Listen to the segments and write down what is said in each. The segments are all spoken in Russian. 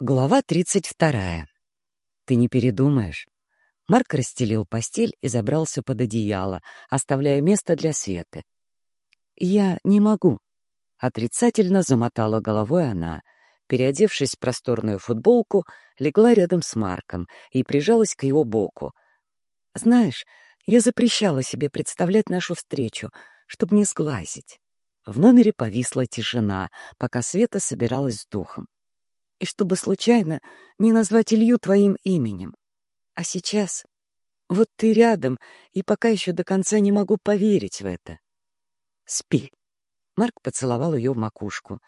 Глава 32. Ты не передумаешь. Марк расстелил постель и забрался под одеяло, оставляя место для Светы. «Я не могу», — отрицательно замотала головой она. Переодевшись в просторную футболку, легла рядом с Марком и прижалась к его боку. «Знаешь, я запрещала себе представлять нашу встречу, чтобы не сглазить». В номере повисла тишина, пока Света собиралась с духом и чтобы случайно не назвать Илью твоим именем. А сейчас вот ты рядом, и пока еще до конца не могу поверить в это. Спи. Марк поцеловал ее в макушку.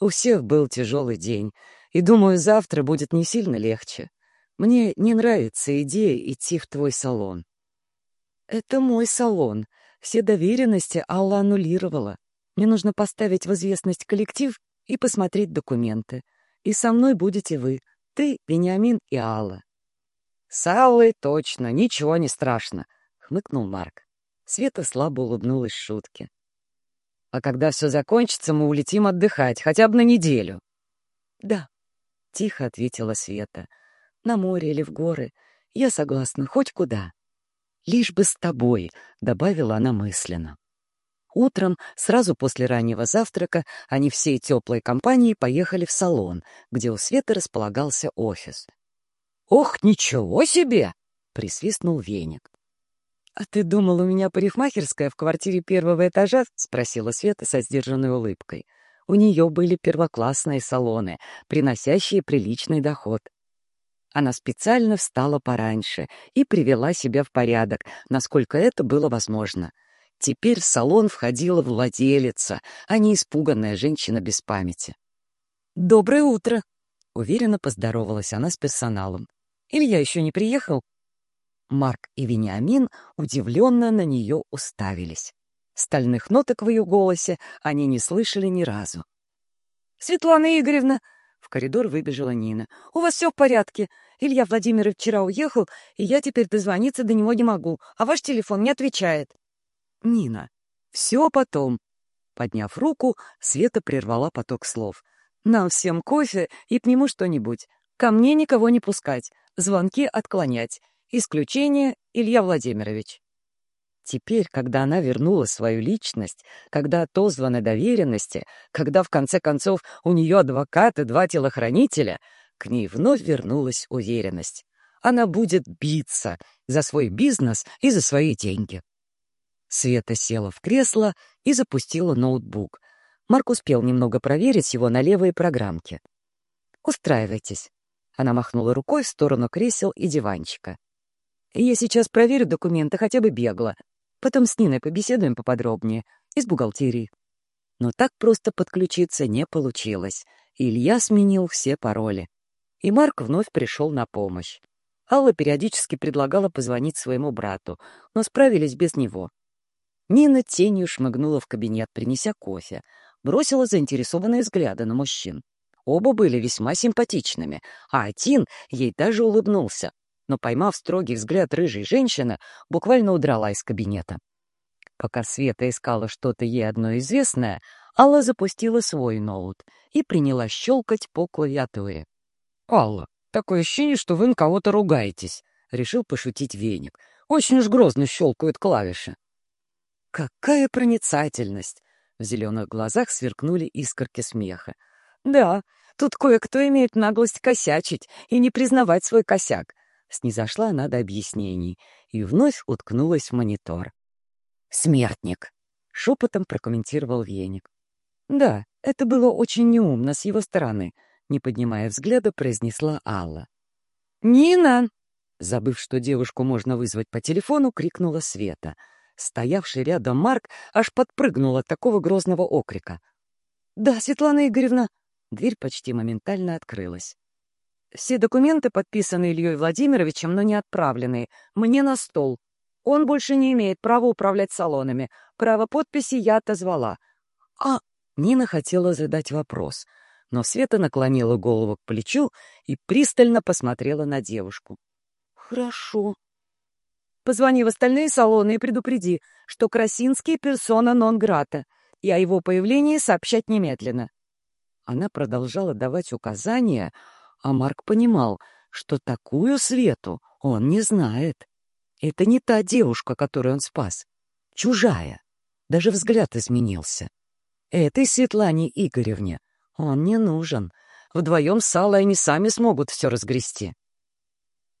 У всех был тяжелый день, и, думаю, завтра будет не сильно легче. Мне не нравится идея идти в твой салон. Это мой салон. Все доверенности Алла аннулировала. Мне нужно поставить в известность коллектив и посмотреть документы и со мной будете вы, ты, Вениамин и Алла. — С Аллой точно, ничего не страшно, — хмыкнул Марк. Света слабо улыбнулась шутке. — А когда все закончится, мы улетим отдыхать, хотя бы на неделю. — Да, — тихо ответила Света. — На море или в горы. Я согласна, хоть куда. — Лишь бы с тобой, — добавила она мысленно. Утром, сразу после раннего завтрака, они всей теплой компанией поехали в салон, где у Светы располагался офис. «Ох, ничего себе!» — присвистнул веник. «А ты думал, у меня парикмахерская в квартире первого этажа?» — спросила Света со сдержанной улыбкой. У нее были первоклассные салоны, приносящие приличный доход. Она специально встала пораньше и привела себя в порядок, насколько это было возможно — Теперь в салон входила владелица, а не испуганная женщина без памяти. «Доброе утро!» — уверенно поздоровалась она с персоналом. «Илья еще не приехал?» Марк и Вениамин удивленно на нее уставились. Стальных ноток в ее голосе они не слышали ни разу. «Светлана Игоревна!» — в коридор выбежала Нина. «У вас все в порядке. Илья Владимирович вчера уехал, и я теперь дозвониться до него не могу, а ваш телефон не отвечает». Нина. Все потом. Подняв руку, Света прервала поток слов. Нам всем кофе и к нему что-нибудь. Ко мне никого не пускать. Звонки отклонять. Исключение Илья Владимирович. Теперь, когда она вернула свою личность, когда отозваны доверенности, когда, в конце концов, у нее адвокат и два телохранителя, к ней вновь вернулась уверенность. Она будет биться за свой бизнес и за свои деньги. Света села в кресло и запустила ноутбук. Марк успел немного проверить его на левые программки. «Устраивайтесь». Она махнула рукой в сторону кресел и диванчика. «Я сейчас проверю документы хотя бы бегло. Потом с Ниной побеседуем поподробнее. Из бухгалтерии». Но так просто подключиться не получилось. Илья сменил все пароли. И Марк вновь пришел на помощь. Алла периодически предлагала позвонить своему брату, но справились без него. Нина тенью шмыгнула в кабинет, принеся кофе. Бросила заинтересованные взгляды на мужчин. Оба были весьма симпатичными, а один ей даже улыбнулся. Но, поймав строгий взгляд рыжей женщины, буквально удрала из кабинета. Пока Света искала что-то ей одно известное, Алла запустила свой ноут и принялась щелкать по клавиатуре. «Алла, такое ощущение, что вы на кого-то ругаетесь», — решил пошутить веник. «Очень уж грозно щелкают клавиши». Какая проницательность! В зеленых глазах сверкнули искорки смеха. Да, тут кое-кто имеет наглость косячить и не признавать свой косяк. Снизошла она до объяснений и вновь уткнулась в монитор. «Смертник!» — шепотом прокомментировал веник. «Да, это было очень неумно с его стороны», — не поднимая взгляда, произнесла Алла. «Нина!» Забыв, что девушку можно вызвать по телефону, крикнула Света — Стоявший рядом Марк аж подпрыгнул от такого грозного окрика. «Да, Светлана Игоревна!» Дверь почти моментально открылась. «Все документы подписаны Ильей Владимировичем, но не отправленные. Мне на стол. Он больше не имеет права управлять салонами. Право подписи я отозвала». «А...» Нина хотела задать вопрос, но Света наклонила голову к плечу и пристально посмотрела на девушку. «Хорошо», Позвони в остальные салоны и предупреди, что Красинский — персона нон-грата, и о его появлении сообщать немедленно». Она продолжала давать указания, А Марк понимал, что такую Свету он не знает. Это не та девушка, которую он спас. Чужая. Даже взгляд изменился. Этой Светлане Игоревне он не нужен. Вдвоем с Аллой они сами смогут все разгрести.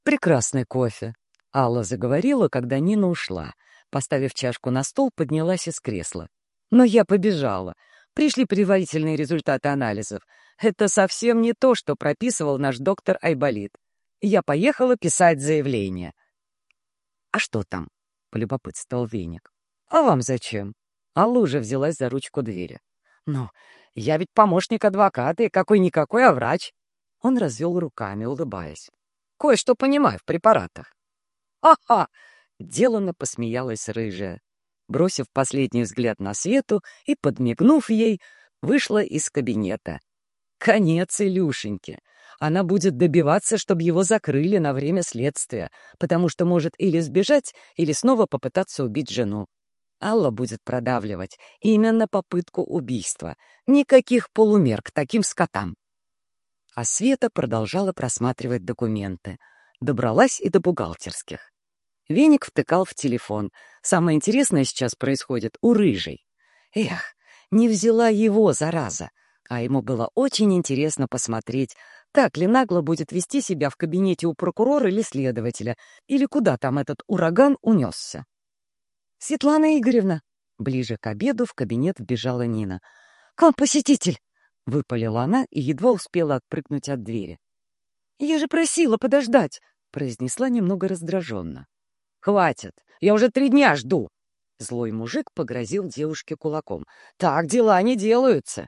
«Прекрасный кофе», — Алла заговорила, когда Нина ушла. Поставив чашку на стол, поднялась из кресла. «Но я побежала. Пришли предварительные результаты анализов. Это совсем не то, что прописывал наш доктор Айболит. Я поехала писать заявление». «А что там?» — полюбопытствовал Веник. «А вам зачем?» Алла уже взялась за ручку двери. «Ну, я ведь помощник адвоката и какой-никакой, а врач». Он развел руками, улыбаясь. «Кое-что понимаю в препаратах». «Ха-ха!» — деланно посмеялась рыжая. Бросив последний взгляд на Свету и подмигнув ей, вышла из кабинета. Конец Илюшеньке. Она будет добиваться, чтобы его закрыли на время следствия, потому что может или сбежать, или снова попытаться убить жену. Алла будет продавливать именно попытку убийства. Никаких полумер к таким скотам. А Света продолжала просматривать документы. Добралась и до бухгалтерских. Веник втыкал в телефон. Самое интересное сейчас происходит у Рыжей. Эх, не взяла его, зараза. А ему было очень интересно посмотреть, так ли нагло будет вести себя в кабинете у прокурора или следователя, или куда там этот ураган унесся. «Светлана Игоревна!» Ближе к обеду в кабинет вбежала Нина. «К вам посетитель!» — выпалила она и едва успела отпрыгнуть от двери. «Я же просила подождать!» — произнесла немного раздраженно. «Хватит! Я уже три дня жду!» Злой мужик погрозил девушке кулаком. «Так дела не делаются!»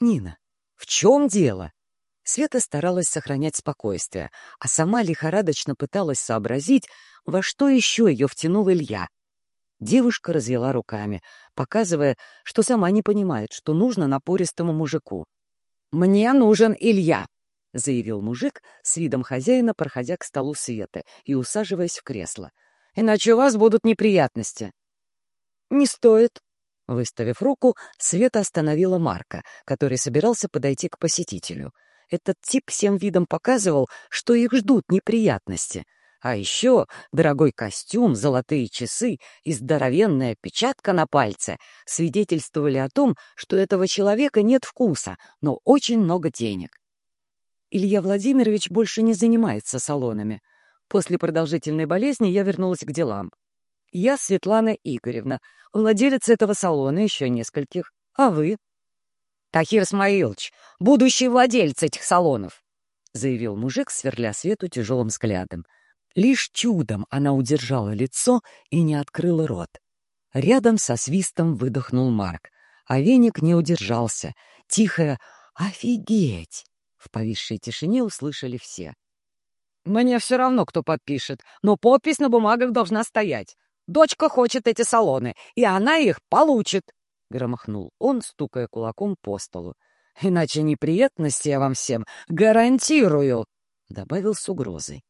«Нина, в чем дело?» Света старалась сохранять спокойствие, а сама лихорадочно пыталась сообразить, во что еще ее втянул Илья — Девушка развела руками, показывая, что сама не понимает, что нужно напористому мужику. «Мне нужен Илья!» — заявил мужик с видом хозяина, проходя к столу Светы и усаживаясь в кресло. «Иначе у вас будут неприятности». «Не стоит». Выставив руку, Света остановила Марка, который собирался подойти к посетителю. Этот тип всем видом показывал, что их ждут неприятности — а еще дорогой костюм, золотые часы и здоровенная печатка на пальце свидетельствовали о том, что этого человека нет вкуса, но очень много денег. Илья Владимирович больше не занимается салонами. После продолжительной болезни я вернулась к делам. Я Светлана Игоревна, владелец этого салона еще нескольких. А вы? Тахир Смаилович, будущий владелец этих салонов, заявил мужик, сверля Свету тяжелым взглядом. Лишь чудом она удержала лицо и не открыла рот. Рядом со свистом выдохнул Марк, а веник не удержался. Тихое «Офигеть!» В повисшей тишине услышали все. «Мне все равно, кто подпишет, но подпись на бумагах должна стоять. Дочка хочет эти салоны, и она их получит!» — громыхнул он, стукая кулаком по столу. «Иначе неприятности я вам всем гарантирую!» — добавил с угрозой.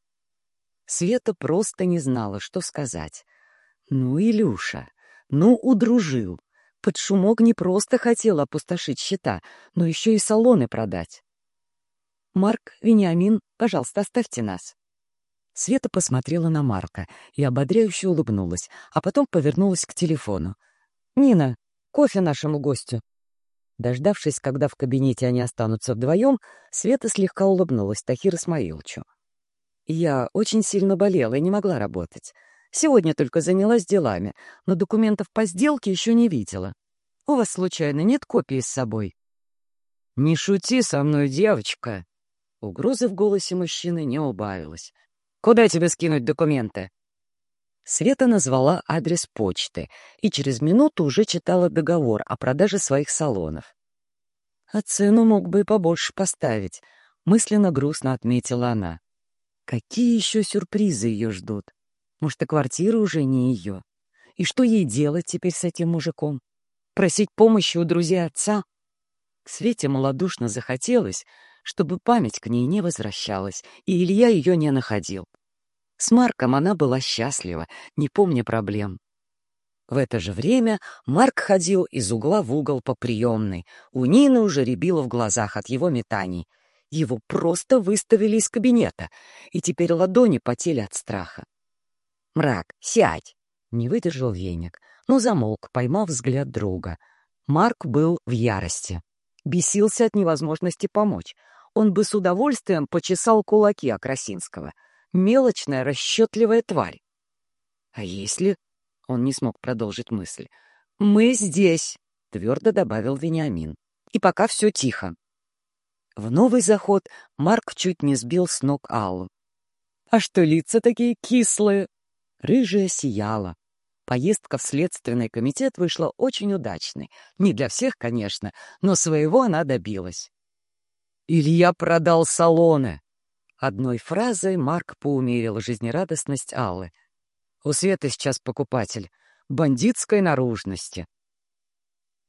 Света просто не знала, что сказать. Ну, Илюша, ну, удружил. Под шумок не просто хотел опустошить счета, но еще и салоны продать. «Марк, Вениамин, пожалуйста, оставьте нас». Света посмотрела на Марка и ободряюще улыбнулась, а потом повернулась к телефону. «Нина, кофе нашему гостю». Дождавшись, когда в кабинете они останутся вдвоем, Света слегка улыбнулась Тахир Исмаиловичу. Я очень сильно болела и не могла работать. Сегодня только занялась делами, но документов по сделке еще не видела. У вас, случайно, нет копии с собой? «Не шути со мной, девочка!» Угрозы в голосе мужчины не убавилось. «Куда тебе скинуть документы?» Света назвала адрес почты и через минуту уже читала договор о продаже своих салонов. «А цену мог бы и побольше поставить», — мысленно грустно отметила она. Какие еще сюрпризы ее ждут? Может, и квартира уже не ее? И что ей делать теперь с этим мужиком? Просить помощи у друзей отца? К Свете малодушно захотелось, чтобы память к ней не возвращалась, и Илья ее не находил. С Марком она была счастлива, не помня проблем. В это же время Марк ходил из угла в угол по приемной. У Нины уже рябило в глазах от его метаний — Его просто выставили из кабинета, и теперь ладони потели от страха. «Мрак, сядь!» — не выдержал веник, но замолк, поймав взгляд друга. Марк был в ярости. Бесился от невозможности помочь. Он бы с удовольствием почесал кулаки Окрасинского. Мелочная, расчетливая тварь. «А если...» — он не смог продолжить мысль. «Мы здесь!» — твердо добавил Вениамин. «И пока все тихо». В новый заход Марк чуть не сбил с ног Аллу. «А что лица такие кислые?» Рыжая сияла. Поездка в Следственный комитет вышла очень удачной. Не для всех, конечно, но своего она добилась. «Илья продал салоны!» Одной фразой Марк поумерил жизнерадостность Аллы. «У Светы сейчас покупатель. Бандитской наружности».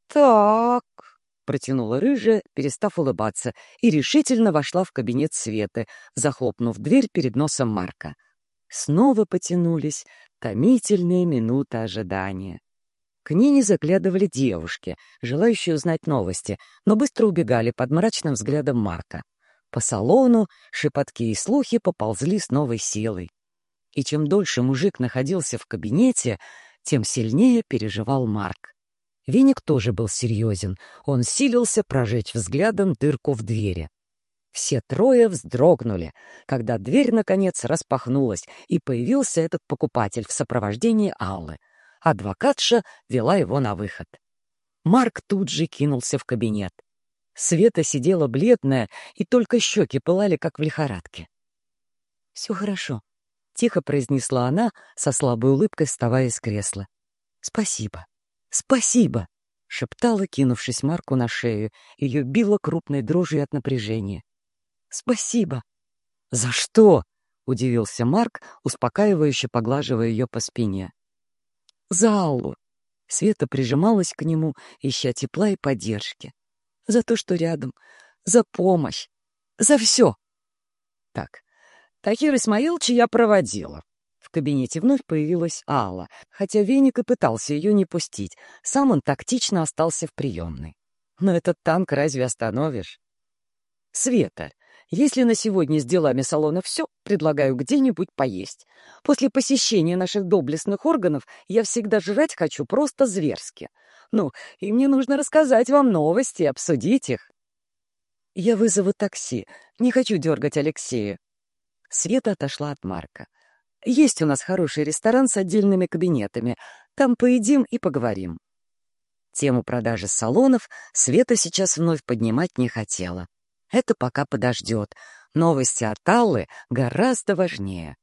«Так», — протянула рыжая, перестав улыбаться, и решительно вошла в кабинет Светы, захлопнув дверь перед носом Марка. Снова потянулись томительные минуты ожидания. К ней не заглядывали девушки, желающие узнать новости, но быстро убегали под мрачным взглядом Марка. По салону шепотки и слухи поползли с новой силой. И чем дольше мужик находился в кабинете, тем сильнее переживал Марк. Веник тоже был серьезен, он силился прожечь взглядом дырку в двери. Все трое вздрогнули, когда дверь, наконец, распахнулась, и появился этот покупатель в сопровождении Аллы. Адвокатша вела его на выход. Марк тут же кинулся в кабинет. Света сидела бледная, и только щеки пылали, как в лихорадке. — Все хорошо, — тихо произнесла она, со слабой улыбкой вставая из кресла. — Спасибо, спасибо, — шептала, кинувшись Марку на шею. Ее било крупной дрожью от напряжения. «Спасибо». «За что?» — удивился Марк, успокаивающе поглаживая ее по спине. «За Аллу». Света прижималась к нему, ища тепла и поддержки. «За то, что рядом. За помощь. За все». Так, Тахир Исмаиловича я проводила. В кабинете вновь появилась Алла, хотя Веник и пытался ее не пустить. Сам он тактично остался в приемной. Но этот танк разве остановишь? «Света, если на сегодня с делами салона все, предлагаю где-нибудь поесть. После посещения наших доблестных органов я всегда жрать хочу просто зверски. Ну, и мне нужно рассказать вам новости, обсудить их. Я вызову такси. Не хочу дергать Алексея. Света отошла от Марка. Есть у нас хороший ресторан с отдельными кабинетами. Там поедим и поговорим. Тему продажи салонов Света сейчас вновь поднимать не хотела. Это пока подождет. Новости от Аллы гораздо важнее.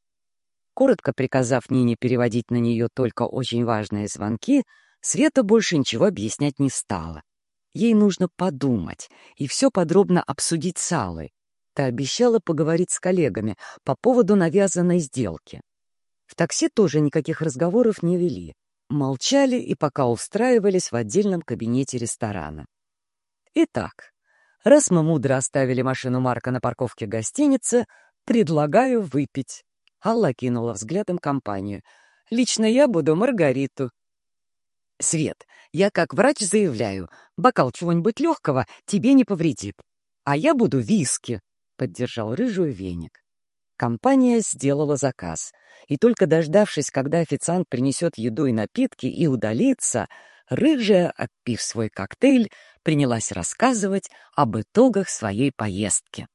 Коротко приказав Нине переводить на нее только очень важные звонки, Света больше ничего объяснять не стала. Ей нужно подумать и все подробно обсудить с Аллой. Та обещала поговорить с коллегами по поводу навязанной сделки. В такси тоже никаких разговоров не вели. Молчали и пока устраивались в отдельном кабинете ресторана. Итак, Раз мы мудро оставили машину Марка на парковке гостиницы, предлагаю выпить. Алла кинула взглядом компанию. Лично я буду Маргариту. Свет, я как врач заявляю, бокал чего-нибудь легкого тебе не повредит. А я буду виски, — поддержал рыжую веник. Компания сделала заказ, и только дождавшись, когда официант принесет еду и напитки и удалится, рыжая, отпив свой коктейль, принялась рассказывать об итогах своей поездки.